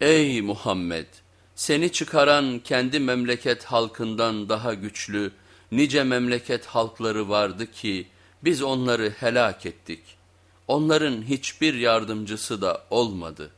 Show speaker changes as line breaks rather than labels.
Ey Muhammed! Seni çıkaran kendi memleket halkından daha güçlü, nice memleket halkları vardı ki biz onları helak ettik. Onların hiçbir yardımcısı da olmadı.''